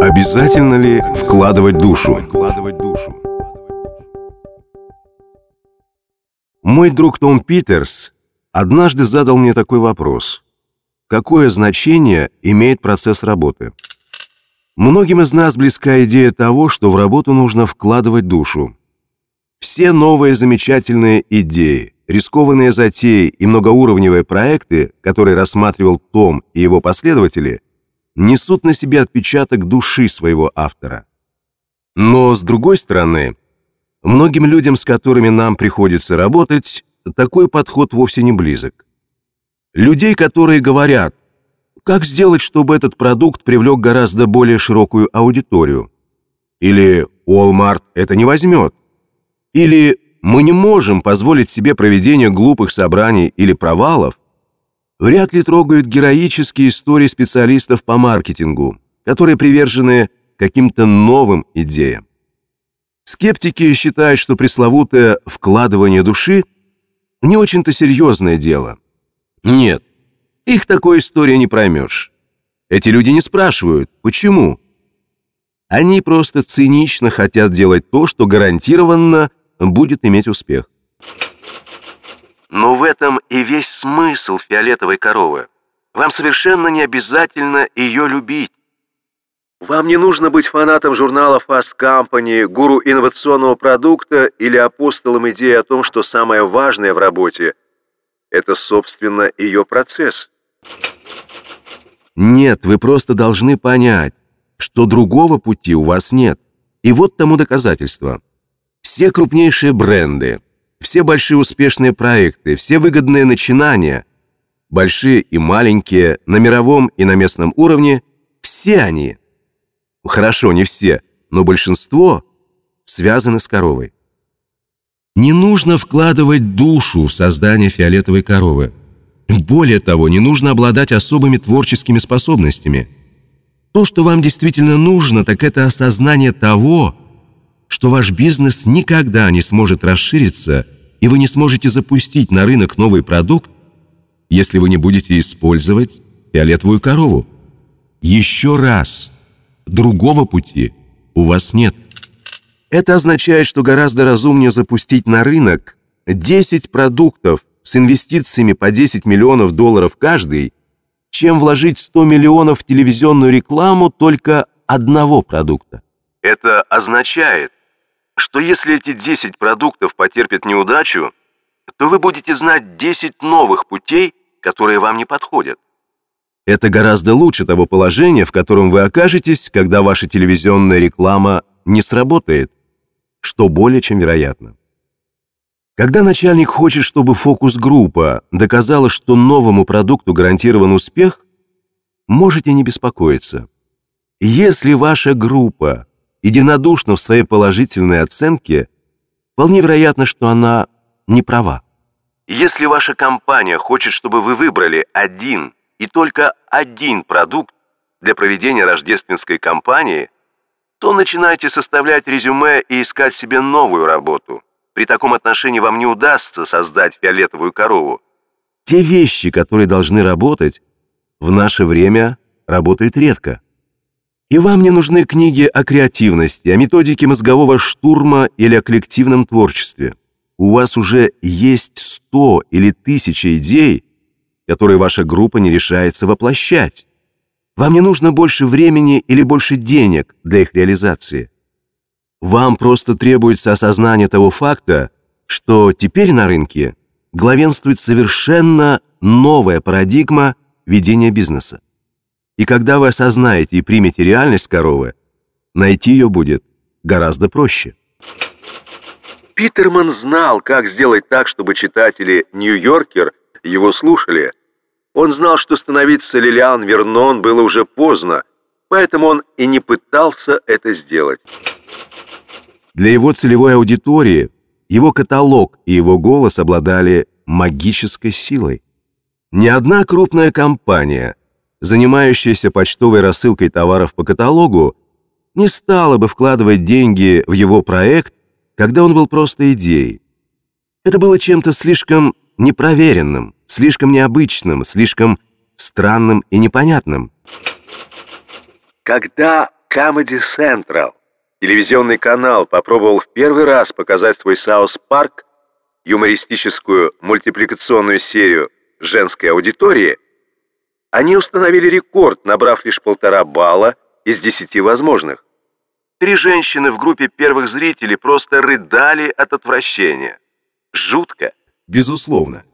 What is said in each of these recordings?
Обязательно ли вкладывать душу? Мой друг Том Питерс однажды задал мне такой вопрос. Какое значение имеет процесс работы? Многим из нас близка идея того, что в работу нужно вкладывать душу. Все новые замечательные идеи, рискованные затеи и многоуровневые проекты, которые рассматривал Том и его последователи, несут на себе отпечаток души своего автора. Но, с другой стороны, многим людям, с которыми нам приходится работать, такой подход вовсе не близок. Людей, которые говорят, как сделать, чтобы этот продукт привлек гораздо более широкую аудиторию. Или Walmart это не возьмет. Или мы не можем позволить себе проведение глупых собраний или провалов, вряд ли трогают героические истории специалистов по маркетингу, которые привержены каким-то новым идеям. Скептики считают, что пресловутое «вкладывание души» не очень-то серьезное дело. Нет, их такой истории не проймешь. Эти люди не спрашивают, почему. Они просто цинично хотят делать то, что гарантированно будет иметь успех. Но в этом и весь смысл фиолетовой коровы. Вам совершенно не обязательно ее любить. Вам не нужно быть фанатом журнала Fast Company, гуру инновационного продукта или апостолом идеи о том, что самое важное в работе – это, собственно, ее процесс. Нет, вы просто должны понять, что другого пути у вас нет. И вот тому доказательство. Все крупнейшие бренды – все большие успешные проекты, все выгодные начинания, большие и маленькие, на мировом и на местном уровне, все они, хорошо, не все, но большинство связаны с коровой. Не нужно вкладывать душу в создание фиолетовой коровы. Более того, не нужно обладать особыми творческими способностями. То, что вам действительно нужно, так это осознание того, что ваш бизнес никогда не сможет расшириться, и вы не сможете запустить на рынок новый продукт, если вы не будете использовать фиолетовую корову. Еще раз, другого пути у вас нет. Это означает, что гораздо разумнее запустить на рынок 10 продуктов с инвестициями по 10 миллионов долларов каждый, чем вложить 100 миллионов в телевизионную рекламу только одного продукта. Это означает, что если эти 10 продуктов потерпят неудачу, то вы будете знать 10 новых путей, которые вам не подходят. Это гораздо лучше того положения, в котором вы окажетесь, когда ваша телевизионная реклама не сработает, что более чем вероятно. Когда начальник хочет, чтобы фокус-группа доказала, что новому продукту гарантирован успех, можете не беспокоиться. Если ваша группа единодушна в своей положительной оценке, вполне вероятно, что она не права. Если ваша компания хочет, чтобы вы выбрали один и только один продукт для проведения рождественской кампании, то начинайте составлять резюме и искать себе новую работу. При таком отношении вам не удастся создать фиолетовую корову. Те вещи, которые должны работать, в наше время работают редко. И вам не нужны книги о креативности, о методике мозгового штурма или о коллективном творчестве. У вас уже есть сто или тысяча идей, которые ваша группа не решается воплощать. Вам не нужно больше времени или больше денег для их реализации. Вам просто требуется осознание того факта, что теперь на рынке главенствует совершенно новая парадигма ведения бизнеса. И когда вы осознаете и примете реальность коровы, найти ее будет гораздо проще. Питерман знал, как сделать так, чтобы читатели «Нью-Йоркер» его слушали. Он знал, что становиться Лилиан Вернон было уже поздно, поэтому он и не пытался это сделать. Для его целевой аудитории его каталог и его голос обладали магической силой. Ни одна крупная компания занимающаяся почтовой рассылкой товаров по каталогу, не стала бы вкладывать деньги в его проект, когда он был просто идеей. Это было чем-то слишком непроверенным, слишком необычным, слишком странным и непонятным. Когда Comedy Central, телевизионный канал, попробовал в первый раз показать свой South Park, юмористическую мультипликационную серию женской аудитории, они установили рекорд, набрав лишь полтора балла из десяти возможных. Три женщины в группе первых зрителей просто рыдали от отвращения. Жутко? Безусловно.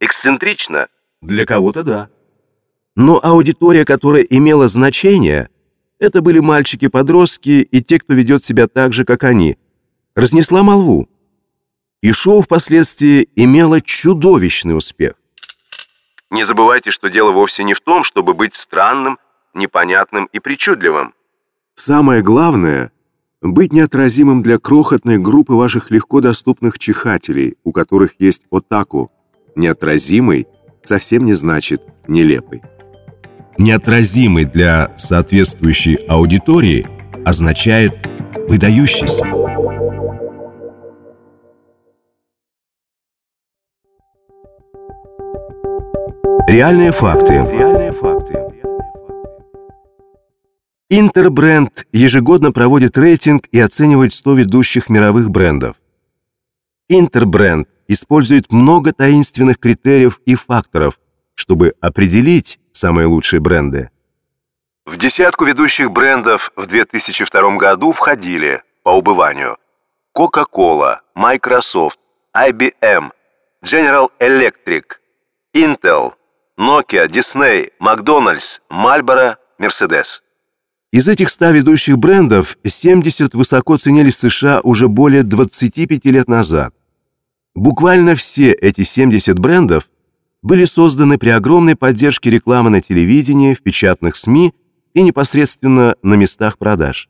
Эксцентрично? Для кого-то да. Но аудитория, которая имела значение, это были мальчики-подростки и те, кто ведет себя так же, как они, разнесла молву. И шоу впоследствии имело чудовищный успех. Не забывайте, что дело вовсе не в том, чтобы быть странным, непонятным и причудливым. Самое главное — быть неотразимым для крохотной группы ваших легко доступных чихателей, у которых есть отаку. Неотразимый совсем не значит нелепый. Неотразимый для соответствующей аудитории означает выдающийся. Реальные факты. Реальные факты. Интербренд ежегодно проводит рейтинг и оценивает 100 ведущих мировых брендов. Интербренд использует много таинственных критериев и факторов, чтобы определить самые лучшие бренды. В десятку ведущих брендов в 2002 году входили, по убыванию, Coca-Cola, Microsoft, IBM, General Electric, Intel, Nokia, Disney, Макдональдс, Marlboro, Mercedes. Из этих 100 ведущих брендов 70 высоко ценились в США уже более 25 лет назад. Буквально все эти 70 брендов были созданы при огромной поддержке рекламы на телевидении, в печатных СМИ и непосредственно на местах продаж.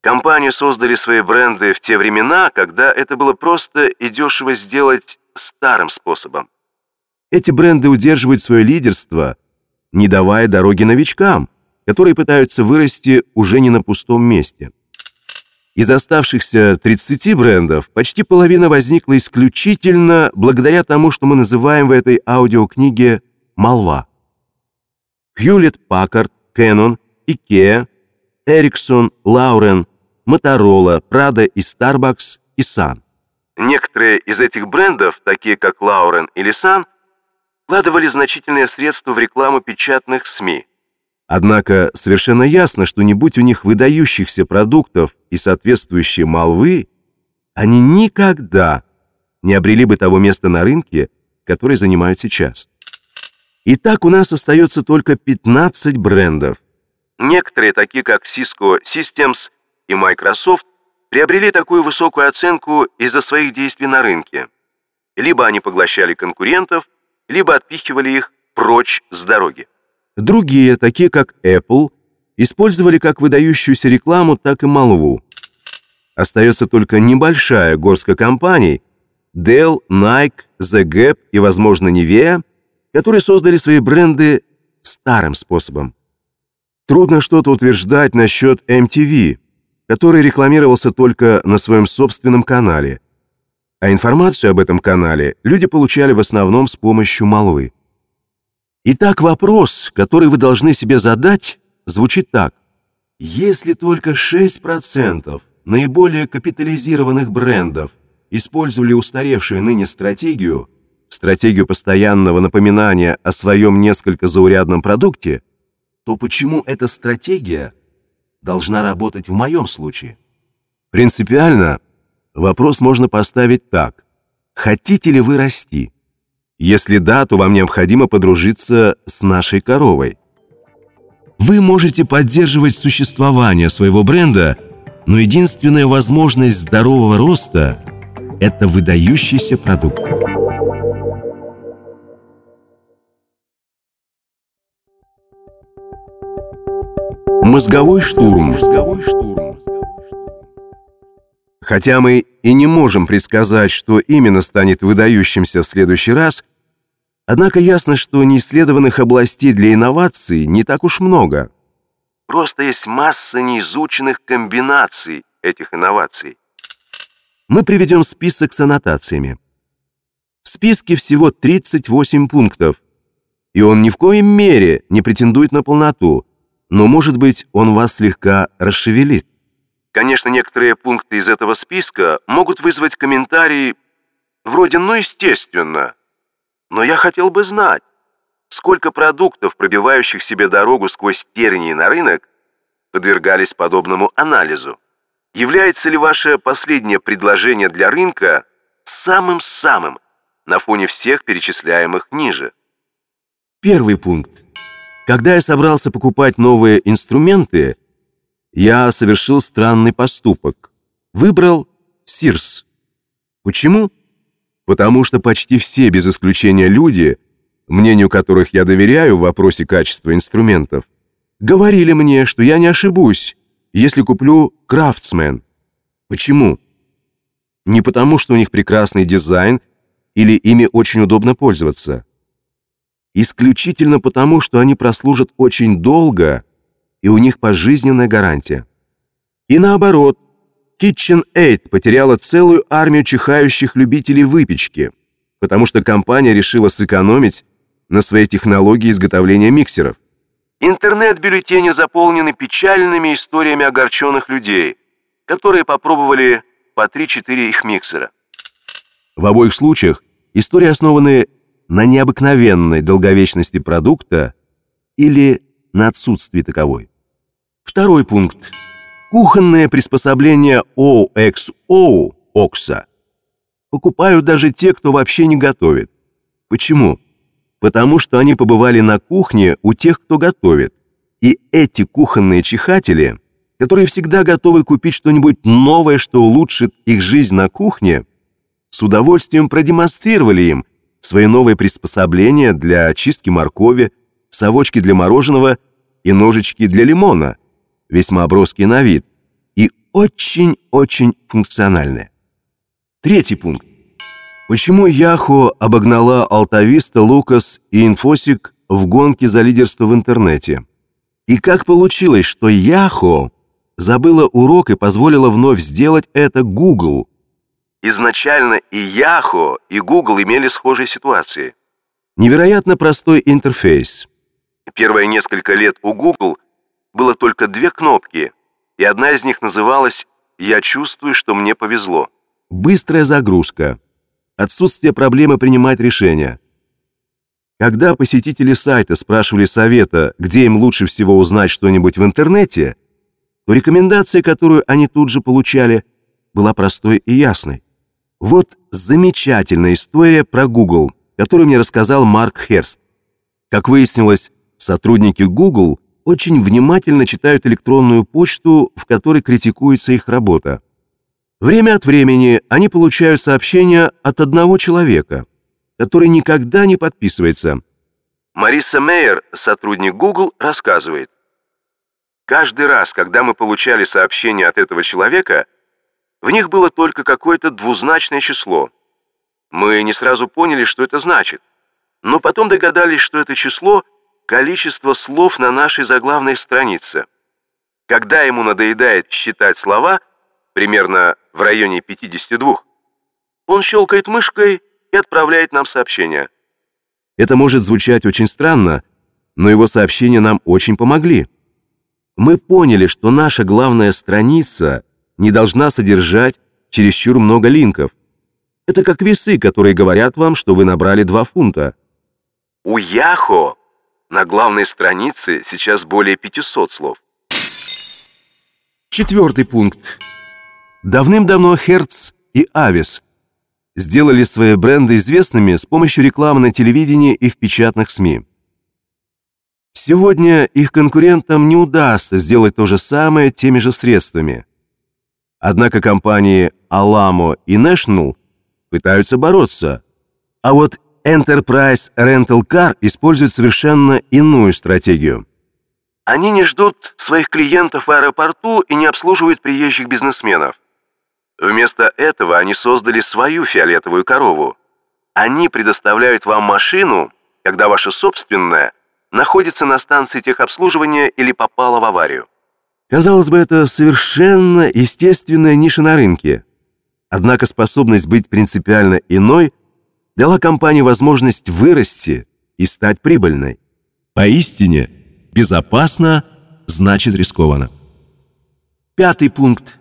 Компании создали свои бренды в те времена, когда это было просто и дешево сделать старым способом. Эти бренды удерживают свое лидерство, не давая дороги новичкам, которые пытаются вырасти уже не на пустом месте. Из оставшихся 30 брендов почти половина возникла исключительно благодаря тому, что мы называем в этой аудиокниге «молва». Hewlett Packard, Canon, IKEA, Ericsson, Lauren, Motorola, Prada и Starbucks и Sun. Некоторые из этих брендов, такие как Lauren или Sun, вкладывали значительные средства в рекламу печатных СМИ. Однако совершенно ясно, что не будь у них выдающихся продуктов и соответствующей молвы, они никогда не обрели бы того места на рынке, которое занимают сейчас. Итак, у нас остается только 15 брендов. Некоторые, такие как Cisco Systems и Microsoft, приобрели такую высокую оценку из-за своих действий на рынке. Либо они поглощали конкурентов, либо отпихивали их прочь с дороги. Другие, такие как Apple, использовали как выдающуюся рекламу, так и молву. Остается только небольшая горстка компаний Dell, Nike, The Gap и, возможно, Nivea, которые создали свои бренды старым способом. Трудно что-то утверждать насчет MTV, который рекламировался только на своем собственном канале – а информацию об этом канале люди получали в основном с помощью молвы. Итак, вопрос, который вы должны себе задать, звучит так. Если только 6% наиболее капитализированных брендов использовали устаревшую ныне стратегию, стратегию постоянного напоминания о своем несколько заурядном продукте, то почему эта стратегия должна работать в моем случае? Принципиально Вопрос можно поставить так. Хотите ли вы расти? Если да, то вам необходимо подружиться с нашей коровой. Вы можете поддерживать существование своего бренда, но единственная возможность здорового роста – это выдающийся продукт. Мозговой штурм. Мозговой штурм. Хотя мы и не можем предсказать, что именно станет выдающимся в следующий раз, однако ясно, что неисследованных областей для инноваций не так уж много. Просто есть масса неизученных комбинаций этих инноваций. Мы приведем список с аннотациями. В списке всего 38 пунктов. И он ни в коем мере не претендует на полноту, но, может быть, он вас слегка расшевелит. Конечно, некоторые пункты из этого списка могут вызвать комментарии вроде «ну, естественно». Но я хотел бы знать, сколько продуктов, пробивающих себе дорогу сквозь тернии на рынок, подвергались подобному анализу. Является ли ваше последнее предложение для рынка самым-самым на фоне всех перечисляемых ниже? Первый пункт. Когда я собрался покупать новые инструменты, я совершил странный поступок. Выбрал Сирс. Почему? Потому что почти все, без исключения люди, мнению которых я доверяю в вопросе качества инструментов, говорили мне, что я не ошибусь, если куплю Крафтсмен. Почему? Не потому, что у них прекрасный дизайн или ими очень удобно пользоваться. Исключительно потому, что они прослужат очень долго и у них пожизненная гарантия. И наоборот, KitchenAid потеряла целую армию чихающих любителей выпечки, потому что компания решила сэкономить на своей технологии изготовления миксеров. Интернет-бюллетени заполнены печальными историями огорченных людей, которые попробовали по 3-4 их миксера. В обоих случаях истории основаны на необыкновенной долговечности продукта или на отсутствии таковой. Второй пункт. Кухонное приспособление OXO Окса покупают даже те, кто вообще не готовит. Почему? Потому что они побывали на кухне у тех, кто готовит. И эти кухонные чихатели, которые всегда готовы купить что-нибудь новое, что улучшит их жизнь на кухне, с удовольствием продемонстрировали им свои новые приспособления для очистки моркови, совочки для мороженого и ножички для лимона, весьма броские на вид и очень-очень функциональные. Третий пункт. Почему Яхо обогнала Алтависта, Лукас и Инфосик в гонке за лидерство в интернете? И как получилось, что Яхо забыла урок и позволила вновь сделать это Google? Изначально и Яхо, и Google имели схожие ситуации. Невероятно простой интерфейс. Первые несколько лет у Google было только две кнопки, и одна из них называлась «Я чувствую, что мне повезло». Быстрая загрузка отсутствие проблемы принимать решения. Когда посетители сайта спрашивали совета, где им лучше всего узнать что-нибудь в интернете, то рекомендация, которую они тут же получали, была простой и ясной. Вот замечательная история про Google, которую мне рассказал Марк Херст. Как выяснилось, сотрудники Google очень внимательно читают электронную почту, в которой критикуется их работа. Время от времени они получают сообщения от одного человека, который никогда не подписывается. Мариса Мейер, сотрудник Google, рассказывает. Каждый раз, когда мы получали сообщения от этого человека, в них было только какое-то двузначное число. Мы не сразу поняли, что это значит, но потом догадались, что это число – количество слов на нашей заглавной странице. Когда ему надоедает считать слова – примерно в районе 52, он щелкает мышкой и отправляет нам сообщение. Это может звучать очень странно, но его сообщения нам очень помогли. Мы поняли, что наша главная страница не должна содержать чересчур много линков. Это как весы, которые говорят вам, что вы набрали 2 фунта. У Яхо на главной странице сейчас более 500 слов. Четвертый пункт. Давным-давно Hertz и Avis сделали свои бренды известными с помощью рекламы на телевидении и в печатных СМИ. Сегодня их конкурентам не удастся сделать то же самое теми же средствами. Однако компании Alamo и National пытаются бороться, а вот Enterprise Rental Car использует совершенно иную стратегию. Они не ждут своих клиентов в аэропорту и не обслуживают приезжих бизнесменов. Вместо этого они создали свою фиолетовую корову. Они предоставляют вам машину, когда ваша собственная находится на станции техобслуживания или попала в аварию. Казалось бы, это совершенно естественная ниша на рынке. Однако способность быть принципиально иной дала компании возможность вырасти и стать прибыльной. Поистине, безопасно значит рискованно. Пятый пункт.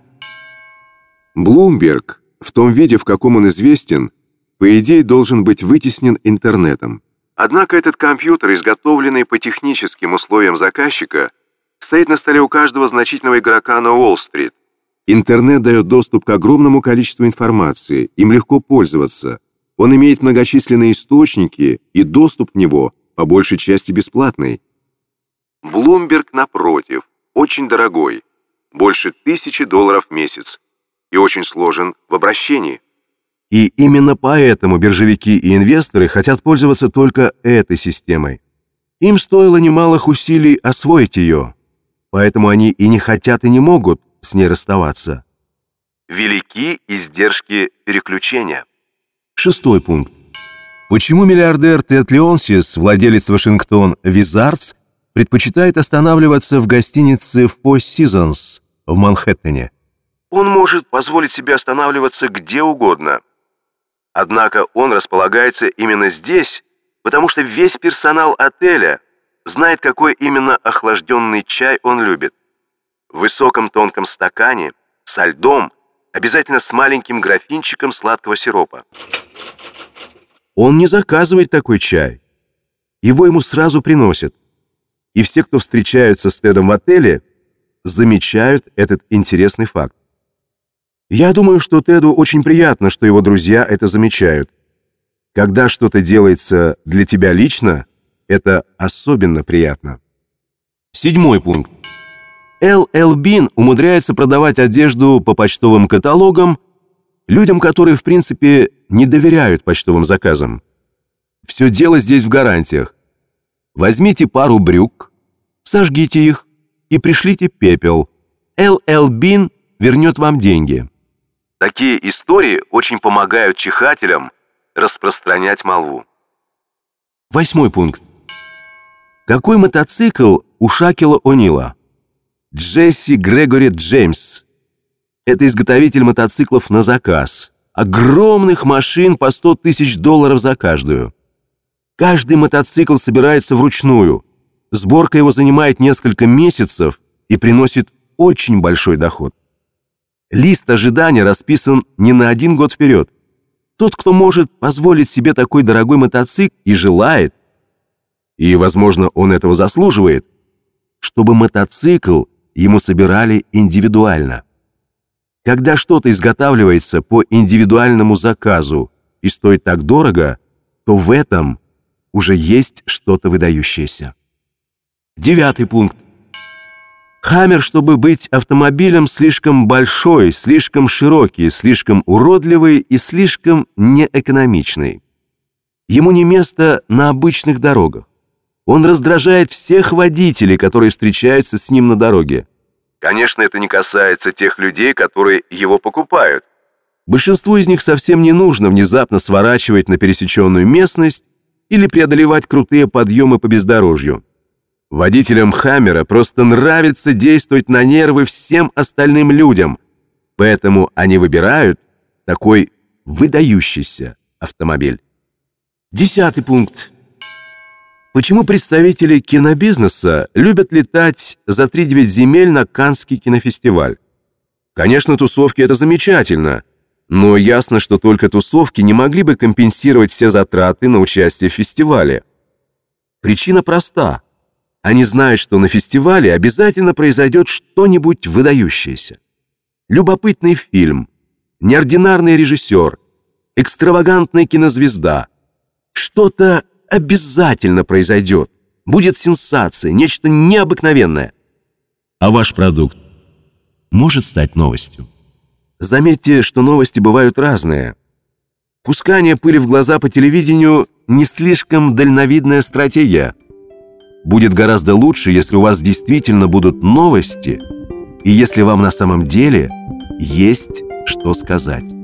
Bloomberg в том виде, в каком он известен, по идее должен быть вытеснен интернетом. Однако этот компьютер, изготовленный по техническим условиям заказчика, стоит на столе у каждого значительного игрока на Уолл-стрит. Интернет дает доступ к огромному количеству информации, им легко пользоваться. Он имеет многочисленные источники, и доступ в него по большей части бесплатный. Bloomberg, напротив, очень дорогой, больше тысячи долларов в месяц, и очень сложен в обращении. И именно поэтому биржевики и инвесторы хотят пользоваться только этой системой. Им стоило немалых усилий освоить ее, поэтому они и не хотят и не могут с ней расставаться. Велики издержки переключения. Шестой пункт. Почему миллиардер Тед Леонсис, владелец Вашингтон Визардс, предпочитает останавливаться в гостинице Four Seasons в Манхэттене? Он может позволить себе останавливаться где угодно. Однако он располагается именно здесь, потому что весь персонал отеля знает, какой именно охлажденный чай он любит. В высоком тонком стакане, со льдом, обязательно с маленьким графинчиком сладкого сиропа. Он не заказывает такой чай. Его ему сразу приносят. И все, кто встречаются с Тедом в отеле, замечают этот интересный факт. Я думаю, что Теду очень приятно, что его друзья это замечают. Когда что-то делается для тебя лично, это особенно приятно. Седьмой пункт. Л.Л. Бин умудряется продавать одежду по почтовым каталогам людям, которые, в принципе, не доверяют почтовым заказам. Все дело здесь в гарантиях. Возьмите пару брюк, сожгите их и пришлите пепел. Л.Л. Бин вернет вам деньги. Такие истории очень помогают чихателям распространять молву. Восьмой пункт. Какой мотоцикл у Шакила О'Нила? Джесси Грегори Джеймс. Это изготовитель мотоциклов на заказ. Огромных машин по 100 тысяч долларов за каждую. Каждый мотоцикл собирается вручную. Сборка его занимает несколько месяцев и приносит очень большой доход. Лист ожидания расписан не на один год вперед. Тот, кто может позволить себе такой дорогой мотоцикл и желает, и, возможно, он этого заслуживает, чтобы мотоцикл ему собирали индивидуально. Когда что-то изготавливается по индивидуальному заказу и стоит так дорого, то в этом уже есть что-то выдающееся. Девятый пункт. Хаммер, чтобы быть автомобилем, слишком большой, слишком широкий, слишком уродливый и слишком неэкономичный. Ему не место на обычных дорогах. Он раздражает всех водителей, которые встречаются с ним на дороге. Конечно, это не касается тех людей, которые его покупают. Большинству из них совсем не нужно внезапно сворачивать на пересеченную местность или преодолевать крутые подъемы по бездорожью. Водителям Хаммера просто нравится действовать на нервы всем остальным людям, поэтому они выбирают такой выдающийся автомобиль. Десятый пункт. Почему представители кинобизнеса любят летать за 3-9 земель на Каннский кинофестиваль? Конечно, тусовки — это замечательно, но ясно, что только тусовки не могли бы компенсировать все затраты на участие в фестивале. Причина проста — они знают, что на фестивале обязательно произойдет что-нибудь выдающееся. Любопытный фильм, неординарный режиссер, экстравагантная кинозвезда. Что-то обязательно произойдет. Будет сенсация, нечто необыкновенное. А ваш продукт может стать новостью. Заметьте, что новости бывают разные. Пускание пыли в глаза по телевидению не слишком дальновидная стратегия – будет гораздо лучше, если у вас действительно будут новости и если вам на самом деле есть что сказать.